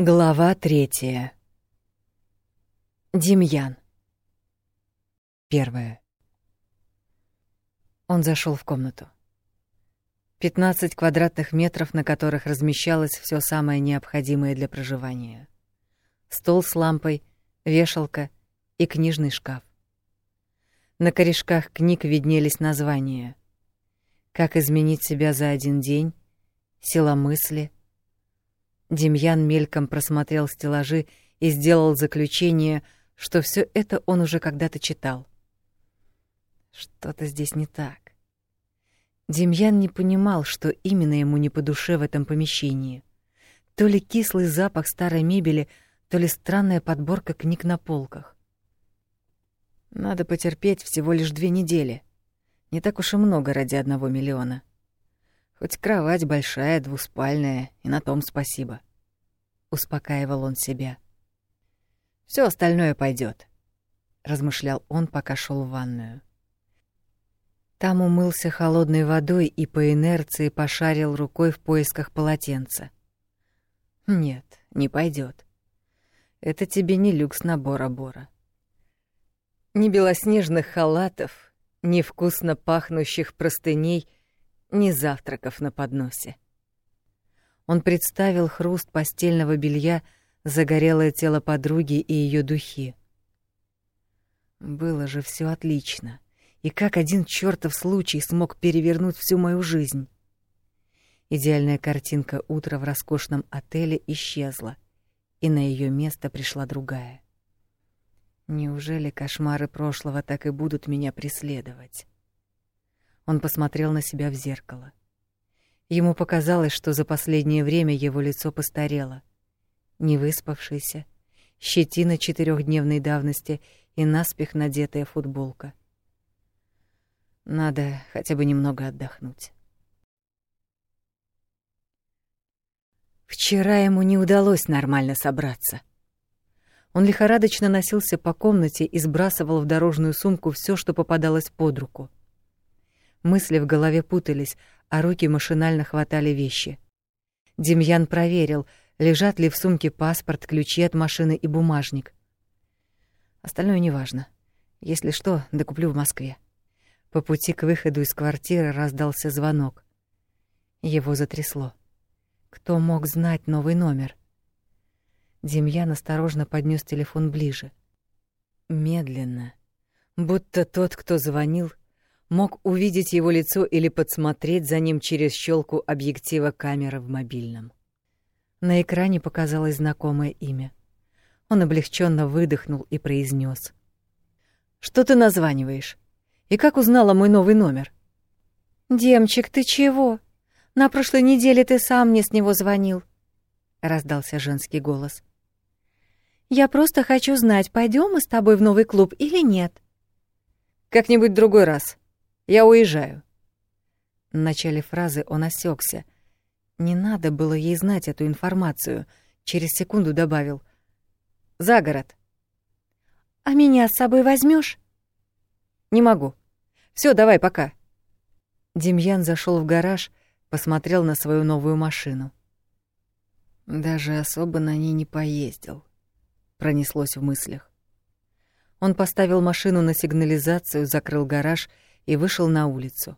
Глава третья. Демьян. Первое. Он зашел в комнату. 15 квадратных метров, на которых размещалось все самое необходимое для проживания. Стол с лампой, вешалка и книжный шкаф. На корешках книг виднелись названия. «Как изменить себя за один день», «Сила мысли», Демьян мельком просмотрел стеллажи и сделал заключение, что все это он уже когда-то читал. Что-то здесь не так. Демьян не понимал, что именно ему не по душе в этом помещении. То ли кислый запах старой мебели, то ли странная подборка книг на полках. Надо потерпеть всего лишь две недели. Не так уж и много ради одного миллиона. Хоть кровать большая, двуспальная, и на том спасибо. Успокаивал он себя. Все остальное пойдет, размышлял он, пока шел в ванную. Там умылся холодной водой и по инерции пошарил рукой в поисках полотенца. Нет, не пойдет. Это тебе не люкс набора Бора. Ни белоснежных халатов, ни вкусно пахнущих простыней — ни завтраков на подносе. Он представил хруст постельного белья, загорелое тело подруги и ее духи. Было же все отлично. И как один чертов случай смог перевернуть всю мою жизнь? Идеальная картинка утра в роскошном отеле исчезла, и на ее место пришла другая. Неужели кошмары прошлого так и будут меня преследовать? Он посмотрел на себя в зеркало. Ему показалось, что за последнее время его лицо постарело. Не выспавшийся, щетина четырехдневной давности и наспех надетая футболка. Надо хотя бы немного отдохнуть. Вчера ему не удалось нормально собраться. Он лихорадочно носился по комнате и сбрасывал в дорожную сумку все, что попадалось под руку. Мысли в голове путались, а руки машинально хватали вещи. Демьян проверил, лежат ли в сумке паспорт, ключи от машины и бумажник. Остальное неважно. Если что, докуплю в Москве. По пути к выходу из квартиры раздался звонок. Его затрясло. Кто мог знать новый номер? Демьян осторожно поднес телефон ближе. Медленно, будто тот, кто звонил, мог увидеть его лицо или подсмотреть за ним через щелку объектива камеры в мобильном. На экране показалось знакомое имя. Он облегченно выдохнул и произнес: «Что ты названиваешь? И как узнала мой новый номер?» «Демчик, ты чего? На прошлой неделе ты сам мне с него звонил», — раздался женский голос. «Я просто хочу знать, пойдем мы с тобой в новый клуб или нет». «Как-нибудь другой раз», я уезжаю. В начале фразы он осекся. Не надо было ей знать эту информацию. Через секунду добавил: "За город". А меня с собой возьмешь? Не могу. Все, давай, пока. Демьян зашел в гараж, посмотрел на свою новую машину. Даже особо на ней не поездил, пронеслось в мыслях. Он поставил машину на сигнализацию, закрыл гараж и вышел на улицу.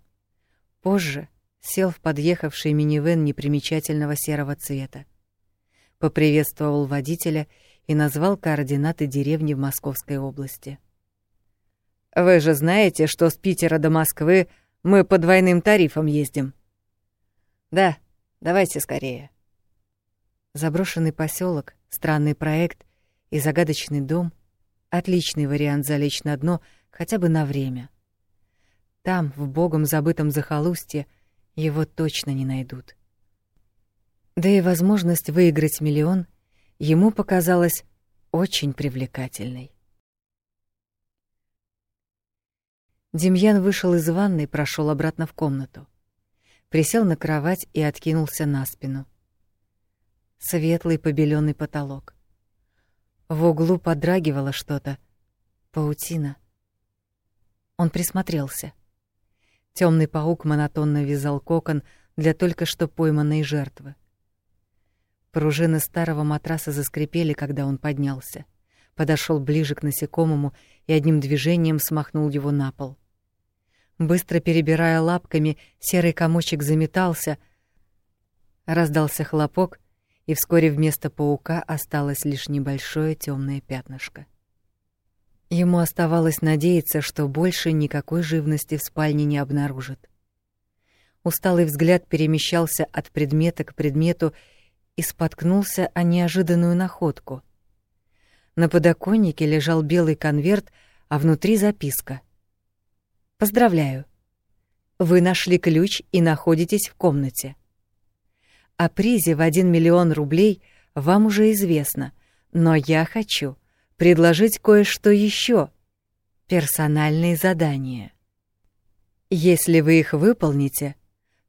Позже сел в подъехавший минивэн непримечательного серого цвета. Поприветствовал водителя и назвал координаты деревни в Московской области. «Вы же знаете, что с Питера до Москвы мы по двойным тарифам ездим?» «Да, давайте скорее». Заброшенный поселок, странный проект и загадочный дом — отличный вариант залечь на дно хотя бы на время — там, в богом забытом захолустье, его точно не найдут. Да и возможность выиграть миллион ему показалась очень привлекательной. Демьян вышел из ванной, прошел обратно в комнату. Присел на кровать и откинулся на спину. Светлый побеленный потолок. В углу подрагивало что-то. Паутина. Он присмотрелся. Темный паук монотонно вязал кокон для только что пойманной жертвы. Пружины старого матраса заскрипели, когда он поднялся. Подошел ближе к насекомому и одним движением смахнул его на пол. Быстро перебирая лапками, серый комочек заметался, раздался хлопок, и вскоре вместо паука осталось лишь небольшое темное пятнышко. Ему оставалось надеяться, что больше никакой живности в спальне не обнаружит. Усталый взгляд перемещался от предмета к предмету и споткнулся о неожиданную находку. На подоконнике лежал белый конверт, а внутри записка. «Поздравляю! Вы нашли ключ и находитесь в комнате. О призе в 1 миллион рублей вам уже известно, но я хочу предложить кое-что еще. Персональные задания. Если вы их выполните,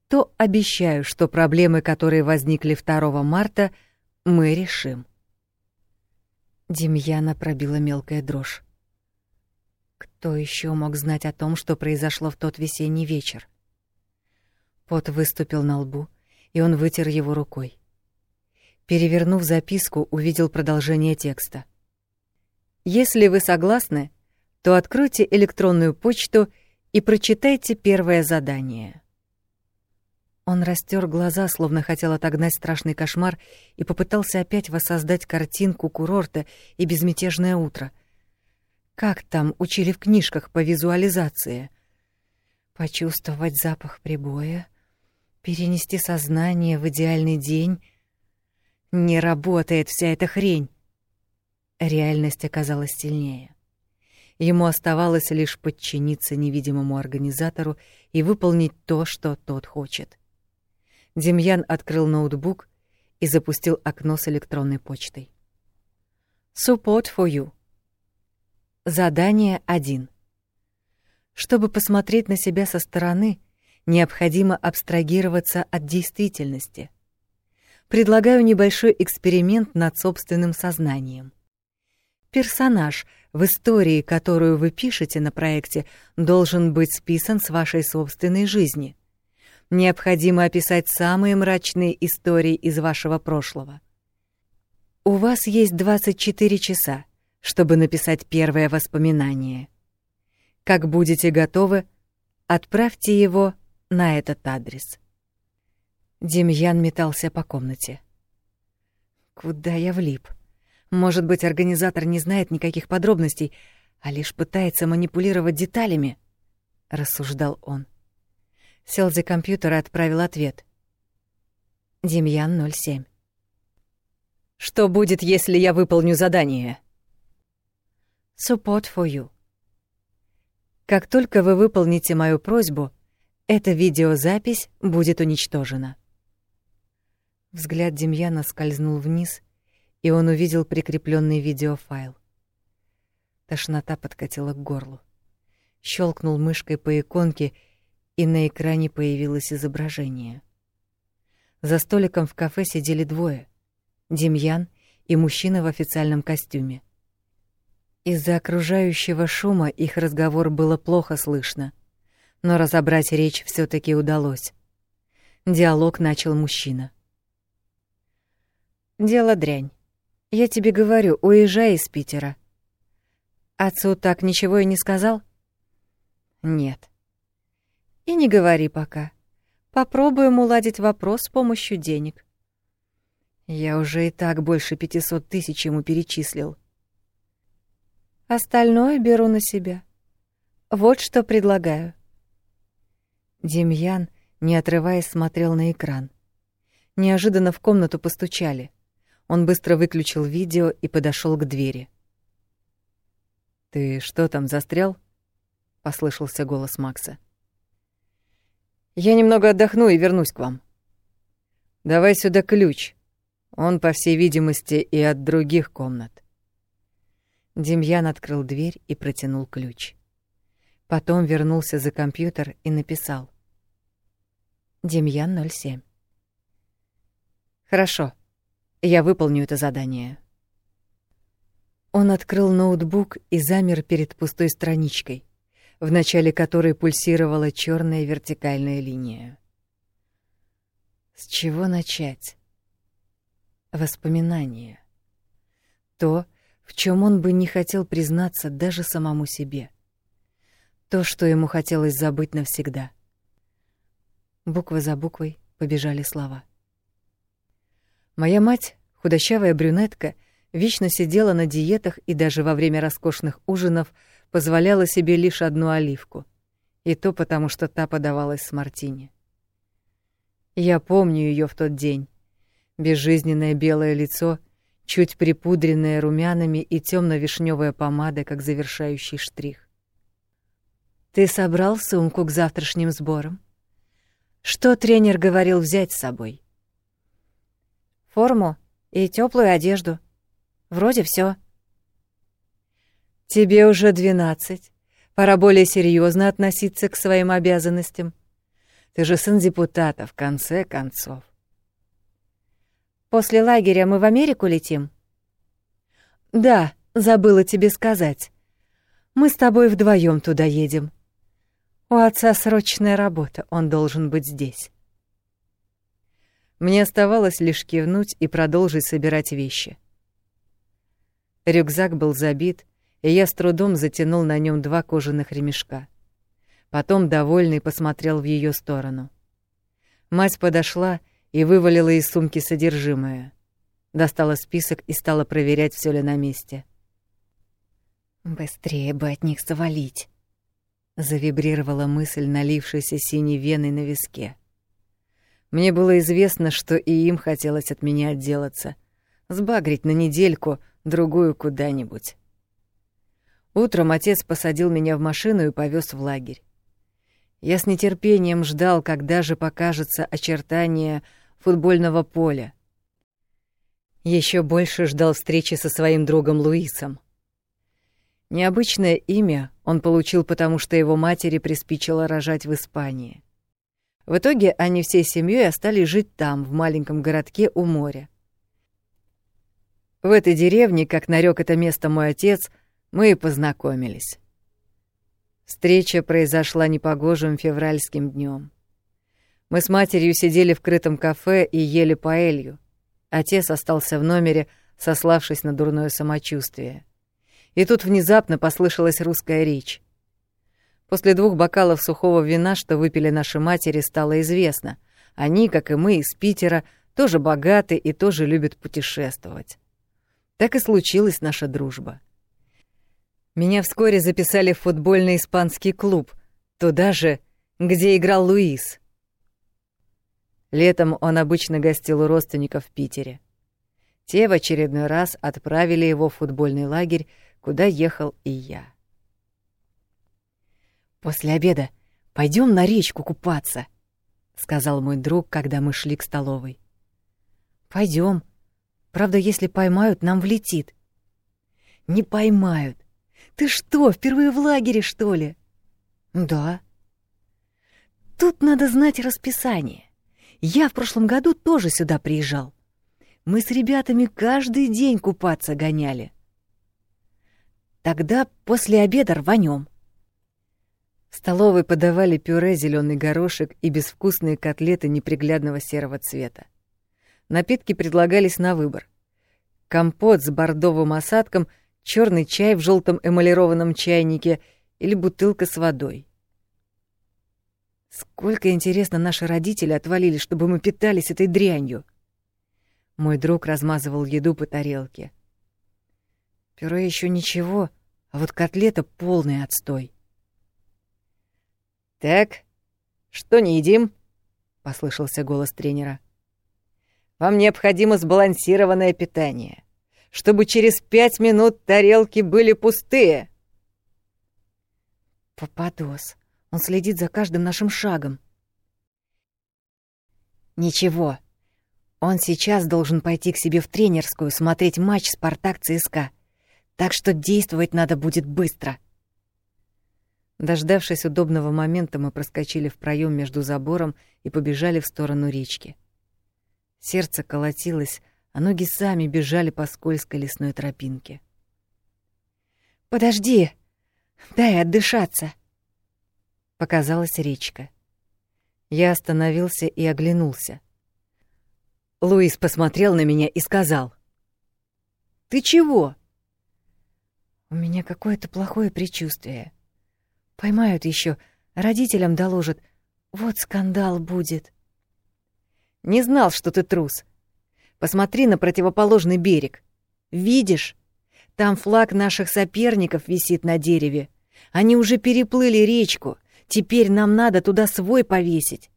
то обещаю, что проблемы, которые возникли 2 марта, мы решим. Демьяна пробила мелкая дрожь. Кто еще мог знать о том, что произошло в тот весенний вечер? Пот выступил на лбу, и он вытер его рукой. Перевернув записку, увидел продолжение текста. Если вы согласны, то откройте электронную почту и прочитайте первое задание. Он растер глаза, словно хотел отогнать страшный кошмар, и попытался опять воссоздать картинку курорта и безмятежное утро. Как там учили в книжках по визуализации? Почувствовать запах прибоя, перенести сознание в идеальный день. Не работает вся эта хрень. Реальность оказалась сильнее. Ему оставалось лишь подчиниться невидимому организатору и выполнить то, что тот хочет. Демьян открыл ноутбук и запустил окно с электронной почтой. Support for you. Задание 1. Чтобы посмотреть на себя со стороны, необходимо абстрагироваться от действительности. Предлагаю небольшой эксперимент над собственным сознанием. Персонаж в истории, которую вы пишете на проекте, должен быть списан с вашей собственной жизни — необходимо описать самые мрачные истории из вашего прошлого. У вас есть 24 часа, чтобы написать первое воспоминание. Как будете готовы, отправьте его на этот адрес. Демьян метался по комнате. Куда я влип? Может быть, организатор не знает никаких подробностей, а лишь пытается манипулировать деталями, рассуждал он сел за компьютер и отправил ответ. Демьян 07. Что будет, если я выполню задание? Support for you. Как только вы выполните мою просьбу, эта видеозапись будет уничтожена. Взгляд Демьяна скользнул вниз, и он увидел прикрепленный видеофайл. Тошнота подкатила к горлу. Щелкнул мышкой по иконке — и на экране появилось изображение. За столиком в кафе сидели двое — Демьян и мужчина в официальном костюме. Из-за окружающего шума их разговор было плохо слышно, но разобрать речь все таки удалось. Диалог начал мужчина. «Дело дрянь. Я тебе говорю, уезжай из Питера». «Отцу так ничего и не сказал?» «Нет. И не говори пока. Попробуем уладить вопрос с помощью денег. Я уже и так больше пятисот тысяч ему перечислил. Остальное беру на себя. Вот что предлагаю. Демьян, не отрываясь, смотрел на экран. Неожиданно в комнату постучали. Он быстро выключил видео и подошел к двери. «Ты что там, застрял?» — послышался голос Макса. Я немного отдохну и вернусь к вам. Давай сюда ключ. Он, по всей видимости, и от других комнат. Демьян открыл дверь и протянул ключ. Потом вернулся за компьютер и написал. Демьян 07. Хорошо. Я выполню это задание. Он открыл ноутбук и замер перед пустой страничкой в начале которой пульсировала черная вертикальная линия. С чего начать? Воспоминания. То, в чем он бы не хотел признаться даже самому себе. То, что ему хотелось забыть навсегда. Буква за буквой побежали слова. Моя мать, худощавая брюнетка, вечно сидела на диетах и даже во время роскошных ужинов позволяла себе лишь одну оливку. И то потому, что та подавалась с мартини. Я помню ее в тот день. Безжизненное белое лицо, чуть припудренное румянами и темно вишневая помада, как завершающий штрих. «Ты собрал сумку к завтрашним сборам? Что тренер говорил взять с собой?» «Форму и теплую одежду», Вроде все. Тебе уже двенадцать. Пора более серьезно относиться к своим обязанностям. Ты же сын депутата, в конце концов. После лагеря мы в Америку летим? Да, забыла тебе сказать. Мы с тобой вдвоем туда едем. У отца срочная работа, он должен быть здесь. Мне оставалось лишь кивнуть и продолжить собирать вещи. Рюкзак был забит, и я с трудом затянул на нем два кожаных ремешка. Потом, довольный, посмотрел в ее сторону. Мать подошла и вывалила из сумки содержимое. Достала список и стала проверять, все ли на месте. «Быстрее бы от них завалить!» Завибрировала мысль, налившаяся синей веной на виске. Мне было известно, что и им хотелось от меня отделаться. Сбагрить на недельку — другую куда-нибудь. Утром отец посадил меня в машину и повез в лагерь. Я с нетерпением ждал, когда же покажется очертание футбольного поля. Еще больше ждал встречи со своим другом Луисом. Необычное имя он получил, потому что его матери приспичило рожать в Испании. В итоге они всей семьей остались жить там, в маленьком городке у моря. В этой деревне, как нарек это место мой отец, мы и познакомились. Встреча произошла непогожим февральским днем. Мы с матерью сидели в крытом кафе и ели паэлью. Отец остался в номере, сославшись на дурное самочувствие. И тут внезапно послышалась русская речь. После двух бокалов сухого вина, что выпили наши матери, стало известно. Они, как и мы, из Питера, тоже богаты и тоже любят путешествовать. Так и случилась наша дружба. Меня вскоре записали в футбольный испанский клуб, туда же, где играл Луис. Летом он обычно гостил у родственников в Питере. Те в очередной раз отправили его в футбольный лагерь, куда ехал и я. «После обеда пойдем на речку купаться», — сказал мой друг, когда мы шли к столовой. Пойдем, Правда, если поймают, нам влетит. Не поймают. Ты что, впервые в лагере, что ли? Да. Тут надо знать расписание. Я в прошлом году тоже сюда приезжал. Мы с ребятами каждый день купаться гоняли. Тогда после обеда рванем. Столовой подавали пюре, зеленый горошек и безвкусные котлеты неприглядного серого цвета. Напитки предлагались на выбор. Компот с бордовым осадком, черный чай в желтом эмалированном чайнике или бутылка с водой. Сколько, интересно, наши родители отвалили, чтобы мы питались этой дрянью. Мой друг размазывал еду по тарелке. Пюре еще ничего, а вот котлета — полный отстой. «Так, что не едим?» — послышался голос тренера. — вам необходимо сбалансированное питание, чтобы через пять минут тарелки были пустые. Попадос. Он следит за каждым нашим шагом. Ничего. Он сейчас должен пойти к себе в тренерскую смотреть матч «Спартак ЦСКА». Так что действовать надо будет быстро. Дождавшись удобного момента, мы проскочили в проем между забором и побежали в сторону речки. Сердце колотилось, а ноги сами бежали по скользкой лесной тропинке. «Подожди! Дай отдышаться!» Показалась речка. Я остановился и оглянулся. Луис посмотрел на меня и сказал. «Ты чего?» «У меня какое-то плохое предчувствие. Поймают еще, родителям доложат. Вот скандал будет». «Не знал, что ты трус. Посмотри на противоположный берег. Видишь? Там флаг наших соперников висит на дереве. Они уже переплыли речку. Теперь нам надо туда свой повесить».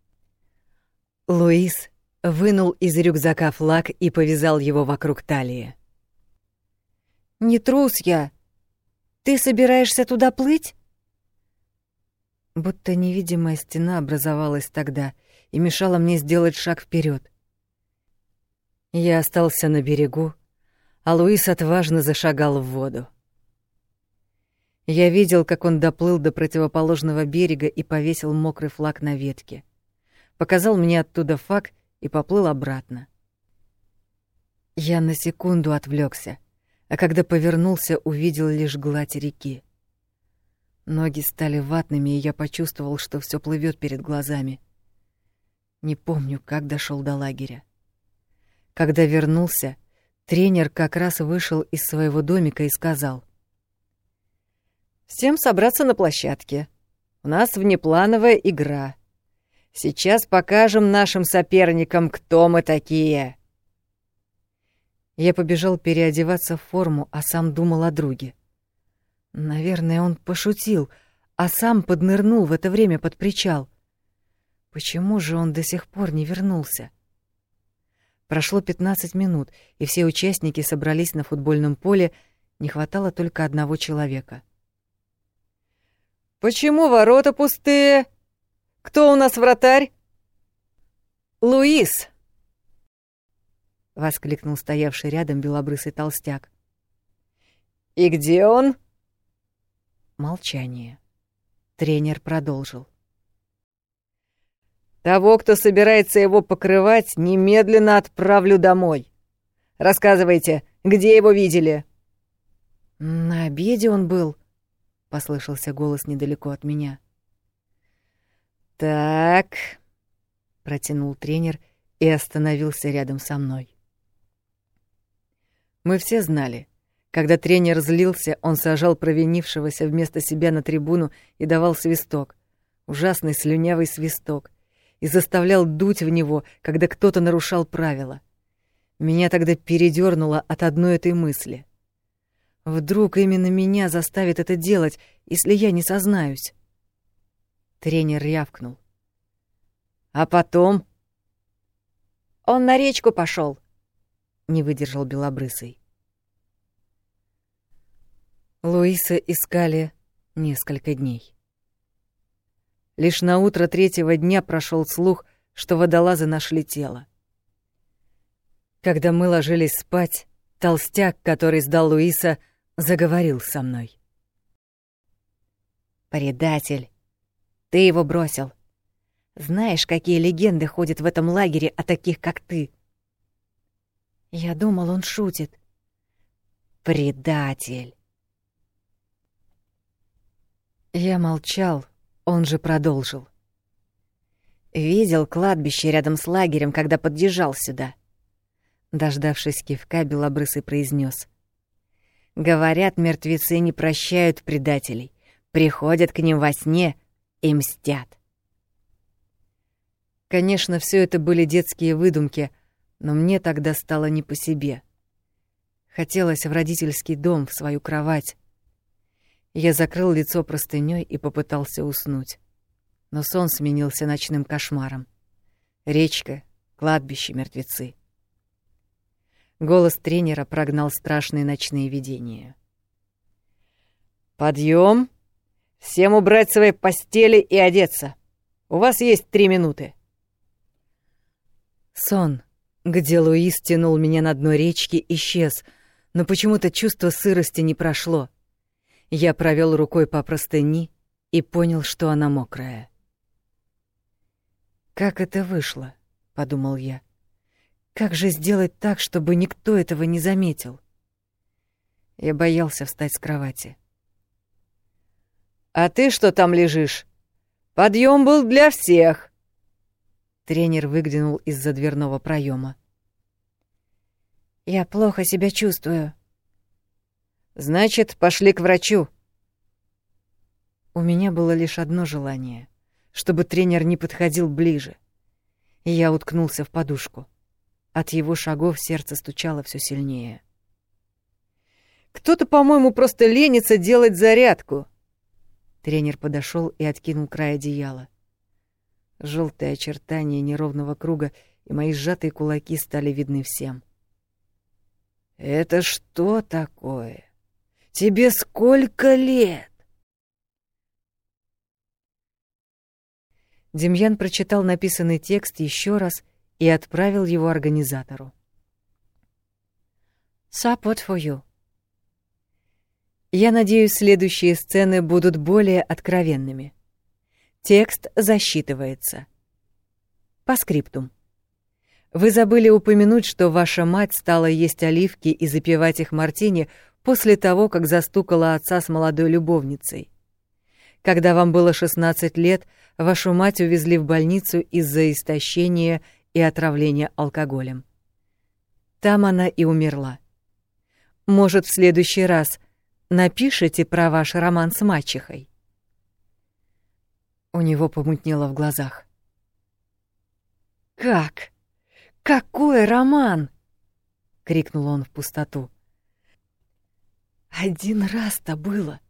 Луис вынул из рюкзака флаг и повязал его вокруг талии. «Не трус я. Ты собираешься туда плыть?» Будто невидимая стена образовалась тогда и мешала мне сделать шаг вперед. Я остался на берегу, а Луис отважно зашагал в воду. Я видел, как он доплыл до противоположного берега и повесил мокрый флаг на ветке. Показал мне оттуда фак и поплыл обратно. Я на секунду отвлекся, а когда повернулся, увидел лишь гладь реки. Ноги стали ватными, и я почувствовал, что все плывет перед глазами. Не помню, как дошел до лагеря. Когда вернулся, тренер как раз вышел из своего домика и сказал: "Всем собраться на площадке. У нас внеплановая игра. Сейчас покажем нашим соперникам, кто мы такие. Я побежал переодеваться в форму, а сам думал о друге. Наверное, он пошутил, а сам поднырнул в это время под причал. Почему же он до сих пор не вернулся? Прошло 15 минут, и все участники собрались на футбольном поле, не хватало только одного человека. «Почему ворота пустые?» Кто у нас вратарь? Луис! воскликнул стоявший рядом белобрысый толстяк. И где он? Молчание. Тренер продолжил. Того, кто собирается его покрывать, немедленно отправлю домой. Рассказывайте, где его видели? На обеде он был, послышался голос недалеко от меня. «Так», — протянул тренер и остановился рядом со мной. Мы все знали, когда тренер злился, он сажал провинившегося вместо себя на трибуну и давал свисток, ужасный слюнявый свисток, и заставлял дуть в него, когда кто-то нарушал правила. Меня тогда передёрнуло от одной этой мысли. Вдруг именно меня заставит это делать, если я не сознаюсь? Тренер рявкнул. «А потом?» «Он на речку пошел, не выдержал Белобрысый. Луиса искали несколько дней. Лишь на утро третьего дня прошел слух, что водолазы нашли тело. Когда мы ложились спать, толстяк, который сдал Луиса, заговорил со мной. «Предатель ты его бросил. Знаешь, какие легенды ходят в этом лагере о таких, как ты? Я думал, он шутит. Предатель. Я молчал, он же продолжил. Видел кладбище рядом с лагерем, когда подъезжал сюда. Дождавшись кивка, Белобрысый произнес: Говорят, мертвецы не прощают предателей, приходят к ним во сне и мстят. Конечно, все это были детские выдумки, но мне тогда стало не по себе. Хотелось в родительский дом, в свою кровать. Я закрыл лицо простынёй и попытался уснуть. Но сон сменился ночным кошмаром. Речка, кладбище, мертвецы. Голос тренера прогнал страшные ночные видения. «Подъем! Всем убрать свои постели и одеться. У вас есть три минуты. Сон, где Луис тянул меня на дно речки, исчез, но почему-то чувство сырости не прошло. Я провел рукой по простыни и понял, что она мокрая. «Как это вышло?» — подумал я. «Как же сделать так, чтобы никто этого не заметил?» Я боялся встать с кровати. «А ты что там лежишь? Подъем был для всех!» Тренер выглянул из-за дверного проема. Я плохо себя чувствую. Значит, пошли к врачу. У меня было лишь одно желание — чтобы тренер не подходил ближе. Я уткнулся в подушку. От его шагов сердце стучало все сильнее. «Кто-то, по-моему, просто ленится делать зарядку!» Тренер подошел и откинул край одеяла. Желтые очертания неровного круга и мои сжатые кулаки стали видны всем. «Это что такое? Тебе сколько лет?» Демьян прочитал написанный текст еще раз и отправил его организатору. «Support for you». Я надеюсь, следующие сцены будут более откровенными. Текст засчитывается. По скриптум. Вы забыли упомянуть, что ваша мать стала есть оливки и запивать их мартини после того, как застукала отца с молодой любовницей. Когда вам было 16 лет, вашу мать увезли в больницу из-за истощения и отравления алкоголем. Там она и умерла. Может, в следующий раз напишите про ваш роман с мачехой? У него помутнело в глазах. «Как? Какой роман?» — крикнул он в пустоту. «Один раз-то было.